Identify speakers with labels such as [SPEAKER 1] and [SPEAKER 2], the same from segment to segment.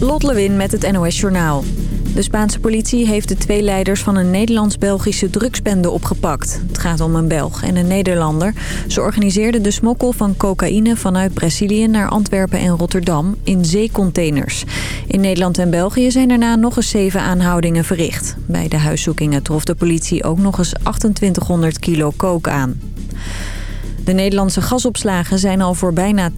[SPEAKER 1] Lot Lewin met het NOS Journaal. De Spaanse politie heeft de twee leiders van een Nederlands-Belgische drugsbende opgepakt. Het gaat om een Belg en een Nederlander. Ze organiseerden de smokkel van cocaïne vanuit Brazilië naar Antwerpen en Rotterdam in zeecontainers. In Nederland en België zijn daarna nog eens zeven aanhoudingen verricht. Bij de huiszoekingen trof de politie ook nog eens 2800 kilo coke aan. De Nederlandse gasopslagen zijn al voor bijna 80%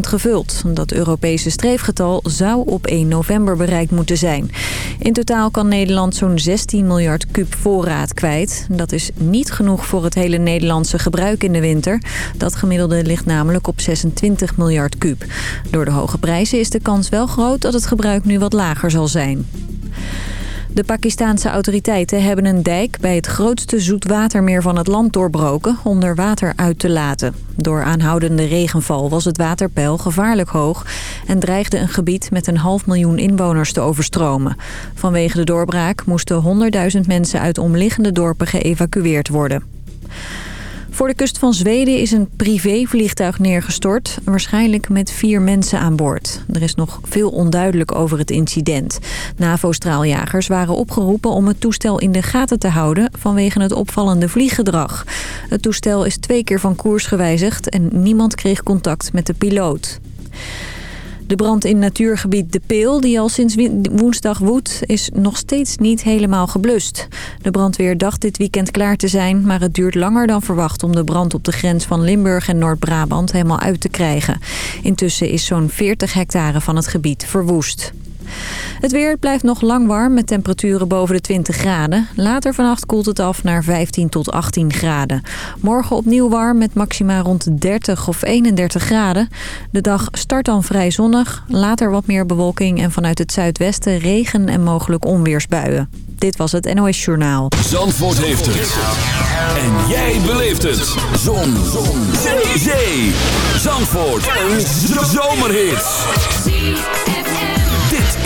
[SPEAKER 1] gevuld. Dat Europese streefgetal zou op 1 november bereikt moeten zijn. In totaal kan Nederland zo'n 16 miljard kub voorraad kwijt. Dat is niet genoeg voor het hele Nederlandse gebruik in de winter. Dat gemiddelde ligt namelijk op 26 miljard kub. Door de hoge prijzen is de kans wel groot dat het gebruik nu wat lager zal zijn. De Pakistanse autoriteiten hebben een dijk bij het grootste zoetwatermeer van het land doorbroken onder water uit te laten. Door aanhoudende regenval was het waterpeil gevaarlijk hoog en dreigde een gebied met een half miljoen inwoners te overstromen. Vanwege de doorbraak moesten 100.000 mensen uit omliggende dorpen geëvacueerd worden. Voor de kust van Zweden is een privévliegtuig neergestort. Waarschijnlijk met vier mensen aan boord. Er is nog veel onduidelijk over het incident. NAVO-straaljagers waren opgeroepen om het toestel in de gaten te houden... vanwege het opvallende vlieggedrag. Het toestel is twee keer van koers gewijzigd... en niemand kreeg contact met de piloot. De brand in natuurgebied De Peel, die al sinds woensdag woedt, is nog steeds niet helemaal geblust. De brandweer dacht dit weekend klaar te zijn, maar het duurt langer dan verwacht om de brand op de grens van Limburg en Noord-Brabant helemaal uit te krijgen. Intussen is zo'n 40 hectare van het gebied verwoest. Het weer blijft nog lang warm met temperaturen boven de 20 graden. Later vannacht koelt het af naar 15 tot 18 graden. Morgen opnieuw warm met maxima rond 30 of 31 graden. De dag start dan vrij zonnig. Later wat meer bewolking en vanuit het zuidwesten regen en mogelijk onweersbuien. Dit was het NOS Journaal.
[SPEAKER 2] Zandvoort heeft het. En jij beleeft het. Zon. Zon. Zee. Zandvoort. Een zomerhit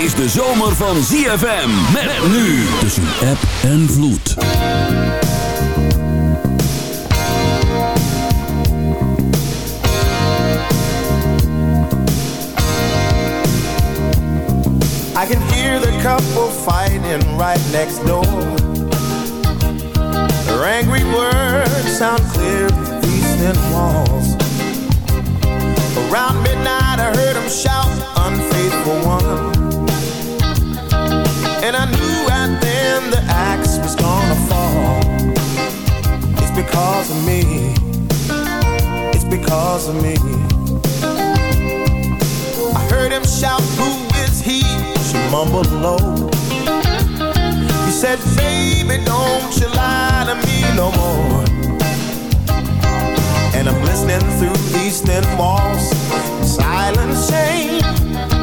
[SPEAKER 2] is de zomer van ZFM. Met, nu tussen app en vloed.
[SPEAKER 3] I can hear the couple fighting right next door. Their angry words sound clear through these thin walls. Around midnight I heard them shout, unfaithful And I knew right then the axe was gonna fall. It's because of me. It's because of me. I heard him shout, Who is he? She mumbled low. He said, Baby, don't you lie to me no more. And I'm listening through these thin walls, silent shame.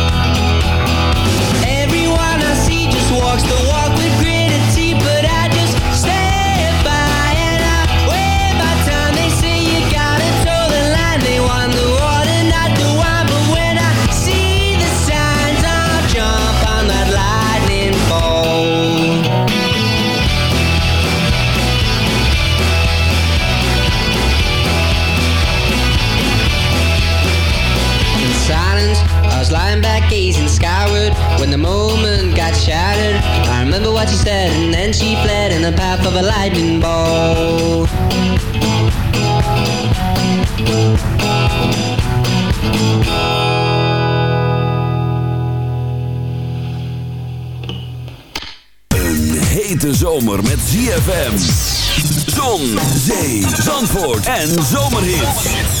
[SPEAKER 4] she
[SPEAKER 5] said, and
[SPEAKER 6] she fled in the path
[SPEAKER 4] of a lightning ball
[SPEAKER 2] Een hete zomer met ZFM. Zon, zee, zandvoort en zomerhit.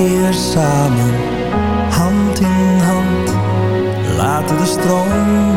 [SPEAKER 7] keer samen, hand in hand, laten de stroom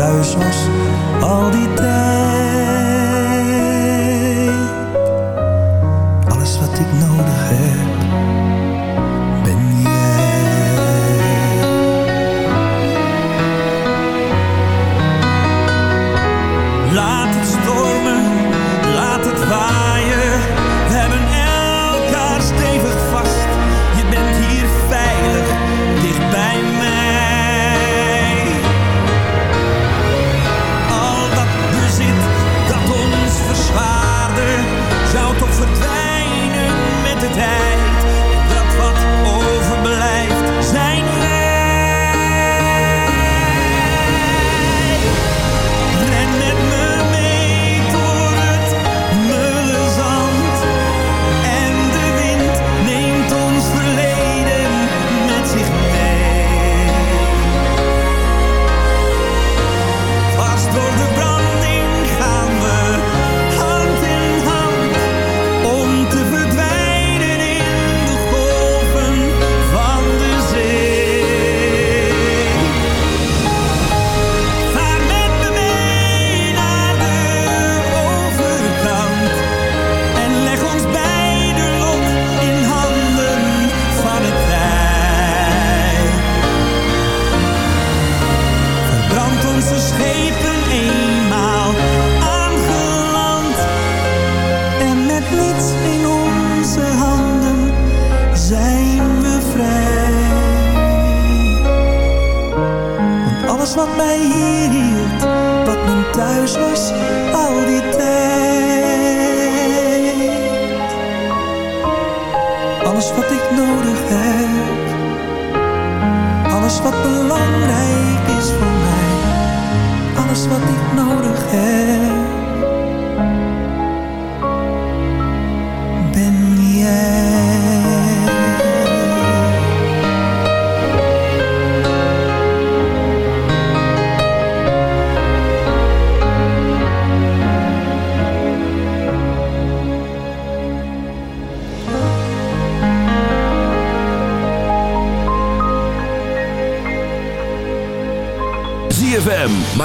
[SPEAKER 7] thuis was, al die tijd.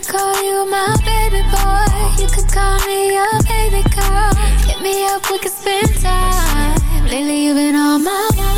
[SPEAKER 8] Could call you my baby boy. You could call me your baby girl. Hit me up, we could spend time. Lately, you've been on my mind.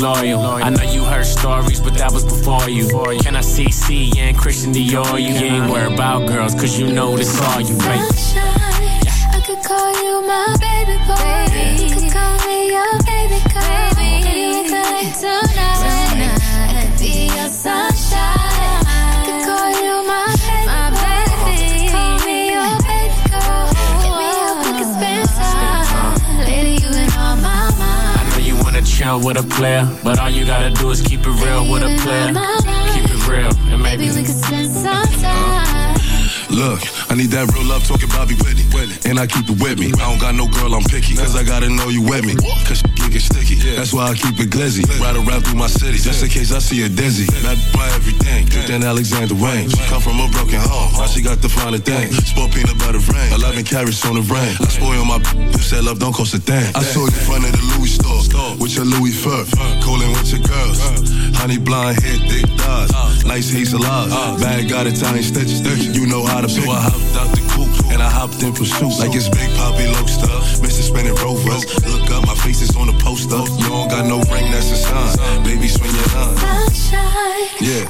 [SPEAKER 9] loyal. I know you heard stories, but that was before you. Can I see C and Christian Dior? You ain't worried about girls, cause you know this all you make.
[SPEAKER 8] Sunshine, I could call you my baby boy. You could call me your baby girl. Baby, could like tonight. I could be your sunshine.
[SPEAKER 9] Chill with a player, but all you gotta do is keep it real with a player. Keep it real, and maybe
[SPEAKER 8] Maybe we could spend some time.
[SPEAKER 10] Look, I need that real love talking Bobby Whitney. And I keep it with me. I don't got no girl, I'm picky. Cause I gotta know you with me. Cause she get sticky. That's why I keep it glizzy. Ride around through my city. Just in case I see a dizzy. Mad by everything. Took that Alexander Wang. She come from a broken home. Now she got the finer thing. Sport peanut butter rain. 11 carrots on the brain. I spoil my who said love don't cost a thing. I saw you in front of the Louis store. With your Louis fur. Cooling with your girls. Honey blonde hair, thick thighs. Nice hazel eyes. Bag got Italian stitches. You know how to pick. So I hopped out the coupe and I hopped in pursuit. Like it's Big Poppy Lobster. Mr. Spinning Rovers. Look up, my face is on the poster. You don't got no ring, that's a sign. Baby, swing your line.
[SPEAKER 8] Sunshine.
[SPEAKER 10] Yeah.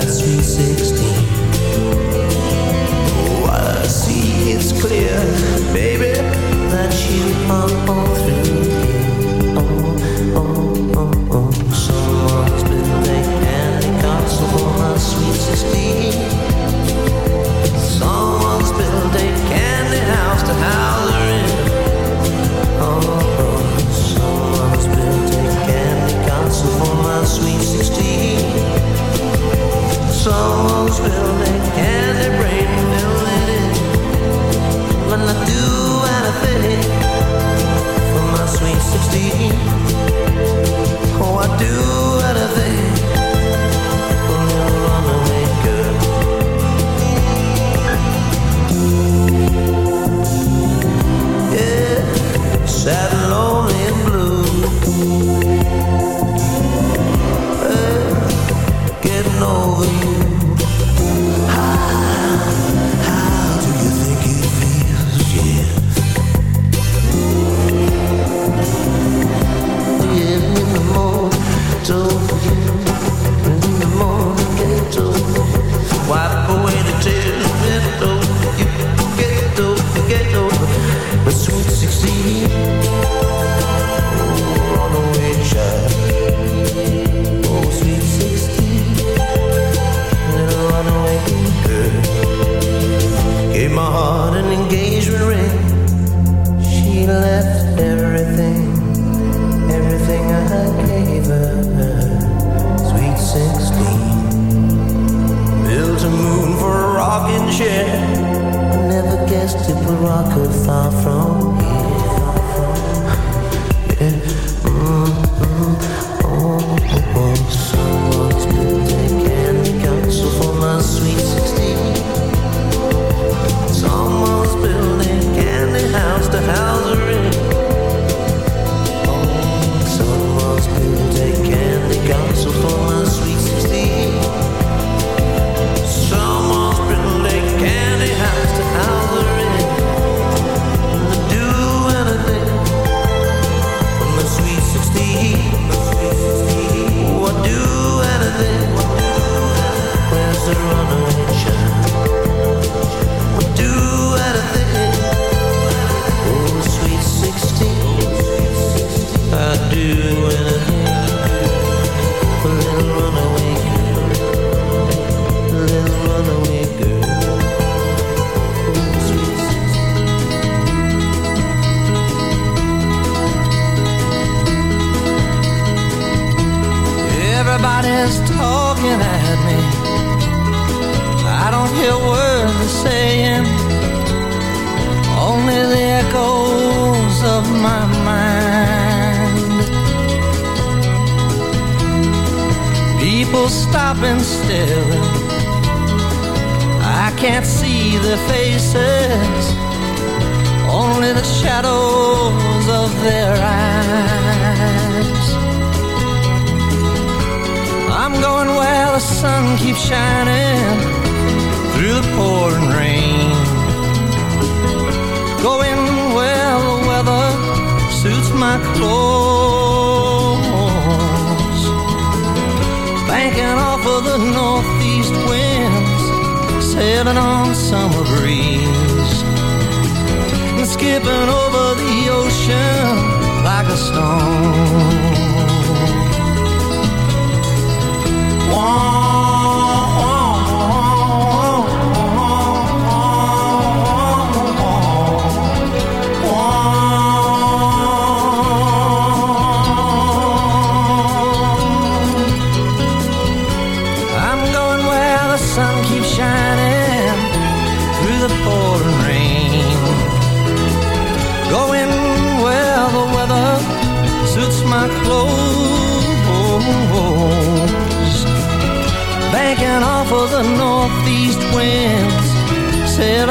[SPEAKER 11] that sweet sixteen. I see clear, baby, that you are all through. Oh, oh, oh, oh. For my sweet sixteen. Someone's candy to house.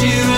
[SPEAKER 6] you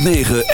[SPEAKER 2] 106.9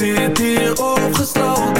[SPEAKER 7] zit hier opgesloten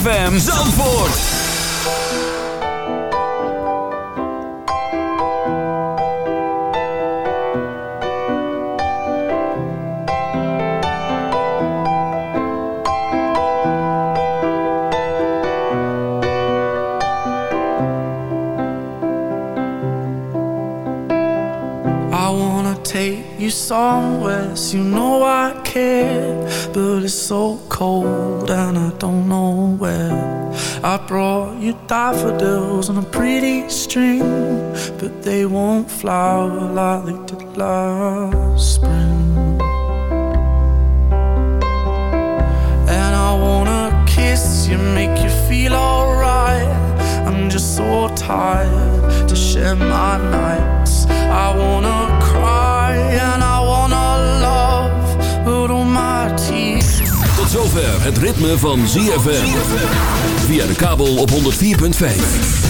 [SPEAKER 2] ZFM Zandvoort.
[SPEAKER 12] String, but they won't flower like did last spring. And I wanna kiss you, make you feel alright. I'm just so tired to share my nights. I wanna cry and I wanna love, but all my tears.
[SPEAKER 2] Tot zover het ritme van ZFM. Via de kabel op 104.5.